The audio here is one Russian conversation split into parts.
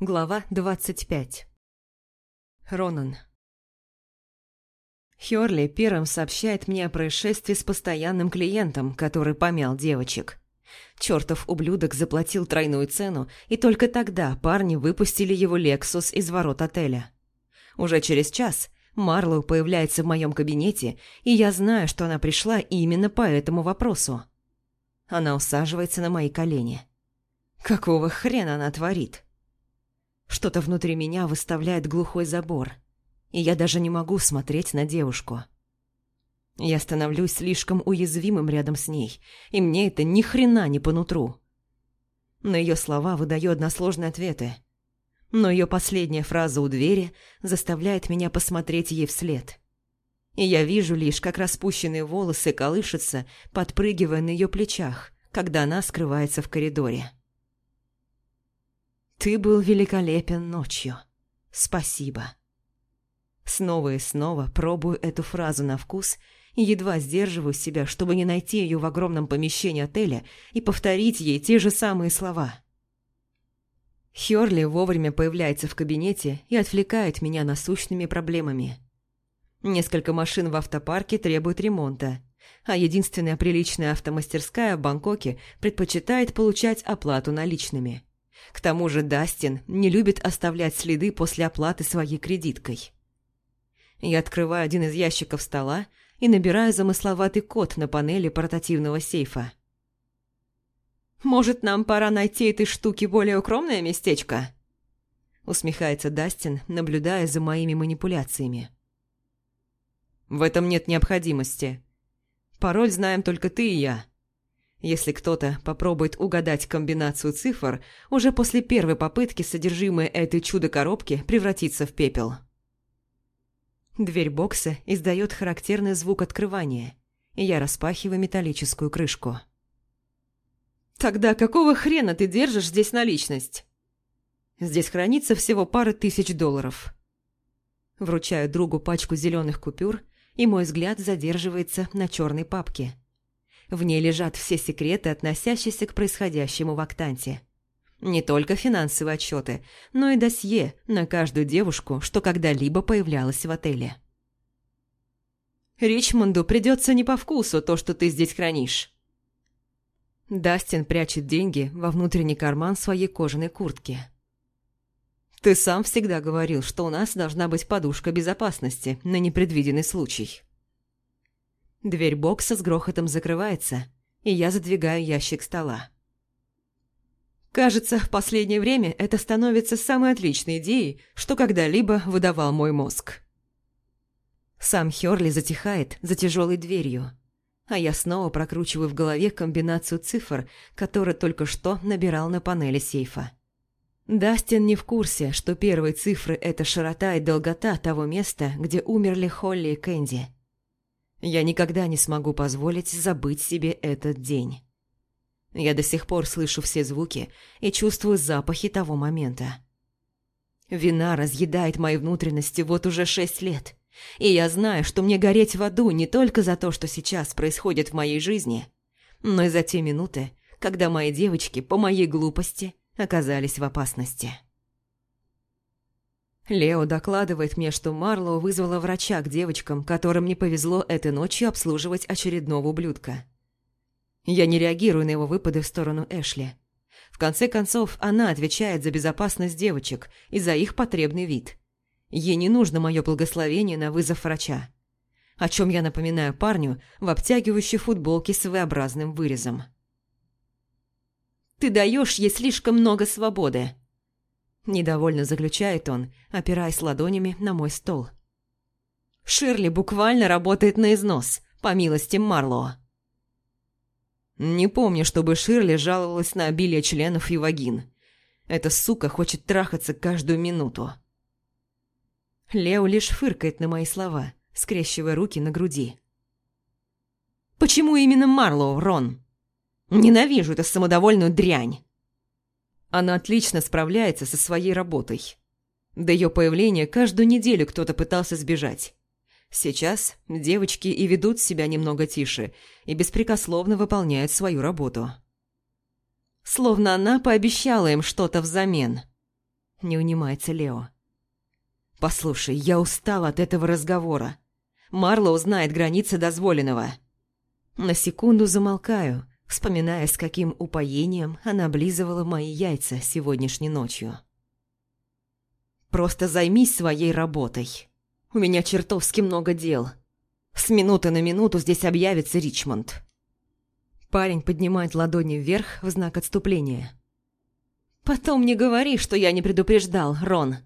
Глава 25 Ронан Хёрли первым сообщает мне о происшествии с постоянным клиентом, который помял девочек. Чёртов ублюдок заплатил тройную цену, и только тогда парни выпустили его «Лексус» из ворот отеля. Уже через час Марлоу появляется в моем кабинете, и я знаю, что она пришла именно по этому вопросу. Она усаживается на мои колени. Какого хрена она творит? Что-то внутри меня выставляет глухой забор, и я даже не могу смотреть на девушку. Я становлюсь слишком уязвимым рядом с ней, и мне это ни хрена не по нутру. На ее слова выдаю односложные ответы. Но ее последняя фраза у двери заставляет меня посмотреть ей вслед. И я вижу лишь, как распущенные волосы колышутся, подпрыгивая на ее плечах, когда она скрывается в коридоре. «Ты был великолепен ночью. Спасибо». Снова и снова пробую эту фразу на вкус и едва сдерживаю себя, чтобы не найти ее в огромном помещении отеля и повторить ей те же самые слова. Хёрли вовремя появляется в кабинете и отвлекает меня насущными проблемами. Несколько машин в автопарке требуют ремонта, а единственная приличная автомастерская в Бангкоке предпочитает получать оплату наличными. К тому же Дастин не любит оставлять следы после оплаты своей кредиткой. Я открываю один из ящиков стола и набираю замысловатый код на панели портативного сейфа. «Может, нам пора найти этой штуке более укромное местечко?» Усмехается Дастин, наблюдая за моими манипуляциями. «В этом нет необходимости. Пароль знаем только ты и я. Если кто-то попробует угадать комбинацию цифр, уже после первой попытки содержимое этой чудо-коробки превратится в пепел». Дверь бокса издает характерный звук открывания, и я распахиваю металлическую крышку. «Тогда какого хрена ты держишь здесь наличность?» «Здесь хранится всего пара тысяч долларов». Вручаю другу пачку зеленых купюр, и мой взгляд задерживается на черной папке. В ней лежат все секреты, относящиеся к происходящему в Актанте. Не только финансовые отчеты, но и досье на каждую девушку, что когда-либо появлялась в отеле. «Ричмонду придется не по вкусу то, что ты здесь хранишь». Дастин прячет деньги во внутренний карман своей кожаной куртки. «Ты сам всегда говорил, что у нас должна быть подушка безопасности на непредвиденный случай». Дверь бокса с грохотом закрывается, и я задвигаю ящик стола. Кажется, в последнее время это становится самой отличной идеей, что когда-либо выдавал мой мозг. Сам Хёрли затихает за тяжелой дверью, а я снова прокручиваю в голове комбинацию цифр, которые только что набирал на панели сейфа. Дастин не в курсе, что первые цифры – это широта и долгота того места, где умерли Холли и Кэнди. Я никогда не смогу позволить забыть себе этот день. Я до сих пор слышу все звуки и чувствую запахи того момента. Вина разъедает мои внутренности вот уже шесть лет, и я знаю, что мне гореть в аду не только за то, что сейчас происходит в моей жизни, но и за те минуты, когда мои девочки по моей глупости оказались в опасности. Лео докладывает мне, что Марлоу вызвала врача к девочкам, которым не повезло этой ночью обслуживать очередного ублюдка. Я не реагирую на его выпады в сторону Эшли. В конце концов, она отвечает за безопасность девочек и за их потребный вид. Ей не нужно мое благословение на вызов врача. О чем я напоминаю парню в обтягивающей футболке с V-образным вырезом. «Ты даешь ей слишком много свободы», – недовольно заключает он, опираясь ладонями на мой стол. «Ширли буквально работает на износ, по милости Марлоу». Не помню, чтобы Ширли жаловалась на обилие членов и вагин. Эта сука хочет трахаться каждую минуту. Лео лишь фыркает на мои слова, скрещивая руки на груди. «Почему именно Марлоу, Рон? Ненавижу эту самодовольную дрянь!» Она отлично справляется со своей работой. До ее появления каждую неделю кто-то пытался сбежать. Сейчас девочки и ведут себя немного тише и беспрекословно выполняют свою работу. Словно она пообещала им что-то взамен. Не унимается Лео. «Послушай, я устал от этого разговора. Марло узнает границы дозволенного». На секунду замолкаю, вспоминая, с каким упоением она облизывала мои яйца сегодняшней ночью. «Просто займись своей работой. У меня чертовски много дел. С минуты на минуту здесь объявится Ричмонд». Парень поднимает ладони вверх в знак отступления. «Потом не говори, что я не предупреждал, Рон.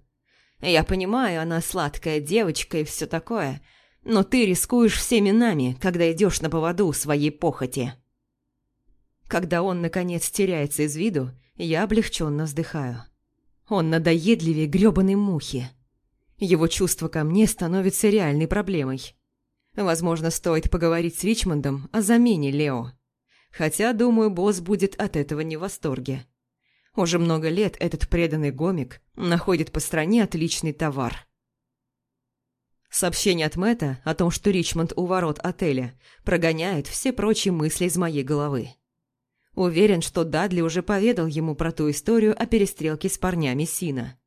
Я понимаю, она сладкая девочка и все такое, но ты рискуешь всеми нами, когда идешь на поводу своей похоти». Когда он, наконец, теряется из виду, я облегченно вздыхаю. Он надоедливее грёбаной мухи. Его чувство ко мне становится реальной проблемой. Возможно, стоит поговорить с Ричмондом о замене Лео. Хотя, думаю, босс будет от этого не в восторге. Уже много лет этот преданный гомик находит по стране отличный товар. Сообщение от Мэтта о том, что Ричмонд у ворот отеля, прогоняет все прочие мысли из моей головы. Уверен, что Дадли уже поведал ему про ту историю о перестрелке с парнями Сина.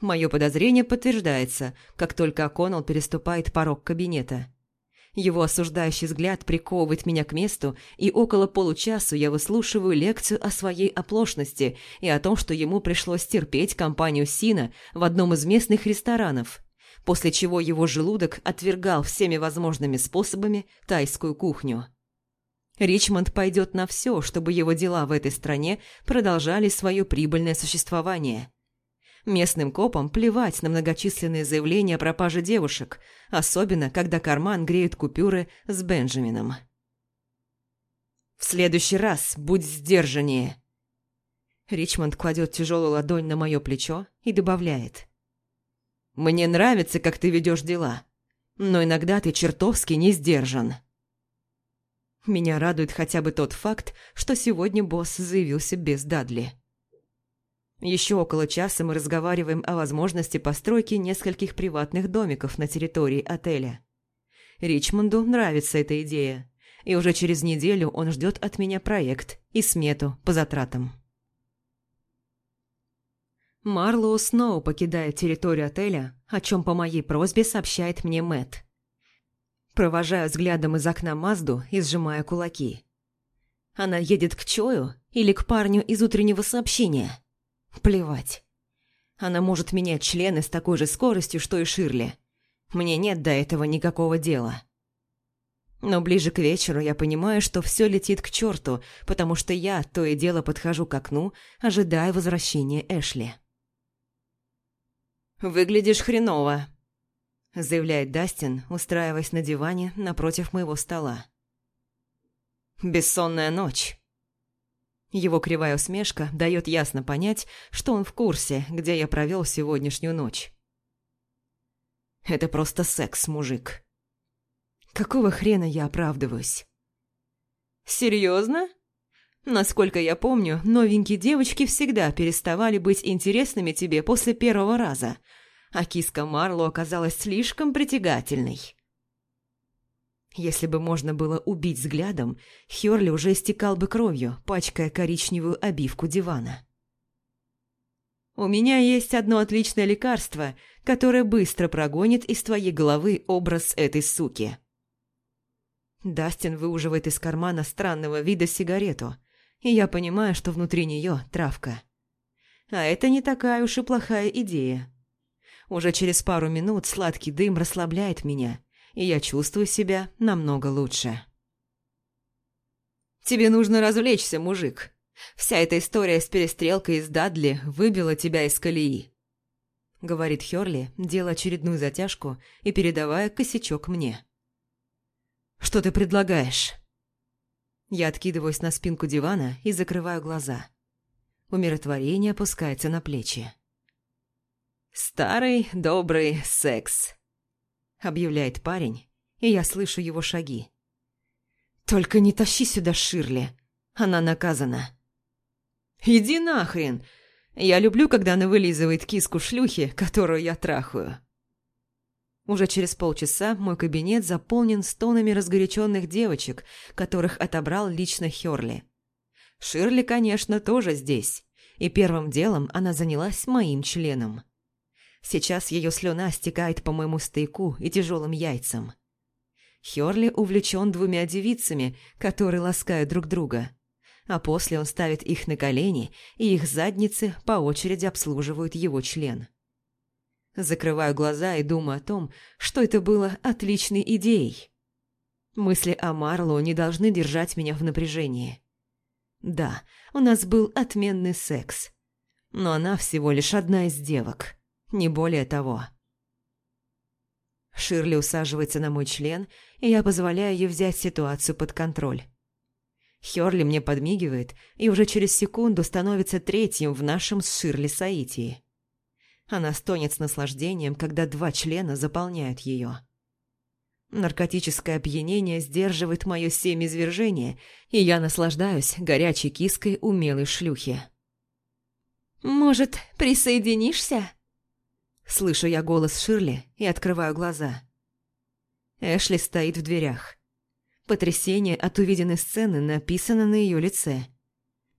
Мое подозрение подтверждается, как только О'Коннелл переступает порог кабинета. Его осуждающий взгляд приковывает меня к месту, и около получасу я выслушиваю лекцию о своей оплошности и о том, что ему пришлось терпеть компанию Сина в одном из местных ресторанов, после чего его желудок отвергал всеми возможными способами тайскую кухню. Ричмонд пойдет на все, чтобы его дела в этой стране продолжали свое прибыльное существование. Местным копам плевать на многочисленные заявления о пропаже девушек, особенно когда карман греют купюры с Бенджамином. «В следующий раз будь сдержаннее!» Ричмонд кладет тяжелую ладонь на мое плечо и добавляет. «Мне нравится, как ты ведешь дела, но иногда ты чертовски не сдержан». Меня радует хотя бы тот факт, что сегодня босс заявился без Дадли. Еще около часа мы разговариваем о возможности постройки нескольких приватных домиков на территории отеля. Ричмонду нравится эта идея, и уже через неделю он ждет от меня проект и смету по затратам. Марлоу снова покидает территорию отеля, о чем по моей просьбе сообщает мне Мэтт. Провожаю взглядом из окна Мазду и сжимая кулаки. Она едет к Чою или к парню из утреннего сообщения? Плевать. Она может менять члены с такой же скоростью, что и Ширли. Мне нет до этого никакого дела. Но ближе к вечеру я понимаю, что все летит к черту, потому что я то и дело подхожу к окну, ожидая возвращения Эшли. «Выглядишь хреново», заявляет Дастин, устраиваясь на диване напротив моего стола. «Бессонная ночь». Его кривая усмешка дает ясно понять, что он в курсе, где я провел сегодняшнюю ночь. «Это просто секс, мужик». Какого хрена я оправдываюсь? «Серьезно?» Насколько я помню, новенькие девочки всегда переставали быть интересными тебе после первого раза – а киска Марло оказалась слишком притягательной. Если бы можно было убить взглядом, Хёрли уже истекал бы кровью, пачкая коричневую обивку дивана. «У меня есть одно отличное лекарство, которое быстро прогонит из твоей головы образ этой суки». Дастин выуживает из кармана странного вида сигарету, и я понимаю, что внутри нее травка. А это не такая уж и плохая идея. Уже через пару минут сладкий дым расслабляет меня, и я чувствую себя намного лучше. «Тебе нужно развлечься, мужик. Вся эта история с перестрелкой из Дадли выбила тебя из колеи», — говорит Хёрли, делая очередную затяжку и передавая косячок мне. «Что ты предлагаешь?» Я откидываюсь на спинку дивана и закрываю глаза. Умиротворение опускается на плечи. «Старый добрый секс», — объявляет парень, и я слышу его шаги. «Только не тащи сюда Ширли, она наказана». «Иди нахрен! Я люблю, когда она вылизывает киску шлюхи, которую я трахаю». Уже через полчаса мой кабинет заполнен стонами разгоряченных девочек, которых отобрал лично Хёрли. Ширли, конечно, тоже здесь, и первым делом она занялась моим членом. Сейчас ее слюна стекает по моему стейку и тяжелым яйцам. Хёрли увлечен двумя девицами, которые ласкают друг друга. А после он ставит их на колени, и их задницы по очереди обслуживают его член. Закрываю глаза и думаю о том, что это было отличной идеей. Мысли о Марлоу не должны держать меня в напряжении. Да, у нас был отменный секс. Но она всего лишь одна из девок, не более того. Ширли усаживается на мой член, и я позволяю ей взять ситуацию под контроль. Хёрли мне подмигивает и уже через секунду становится третьим в нашем с Ширли Саитии. Она стонет с наслаждением, когда два члена заполняют ее. Наркотическое опьянение сдерживает мое семяизвержение, и я наслаждаюсь горячей киской умелой шлюхи. «Может, присоединишься?» Слышу я голос Ширли и открываю глаза. Эшли стоит в дверях. Потрясение от увиденной сцены написано на ее лице.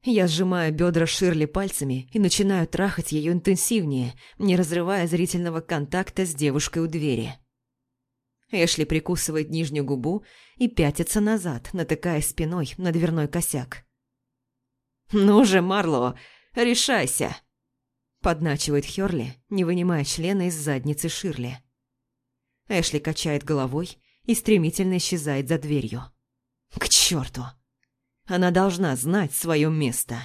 Я сжимаю бедра Ширли пальцами и начинаю трахать ее интенсивнее, не разрывая зрительного контакта с девушкой у двери. Эшли прикусывает нижнюю губу и пятится назад, натыкая спиной на дверной косяк. «Ну же, Марло, решайся!» Подначивает Хёрли, не вынимая члена из задницы Ширли. Эшли качает головой и стремительно исчезает за дверью. «К черту! Она должна знать свое место!»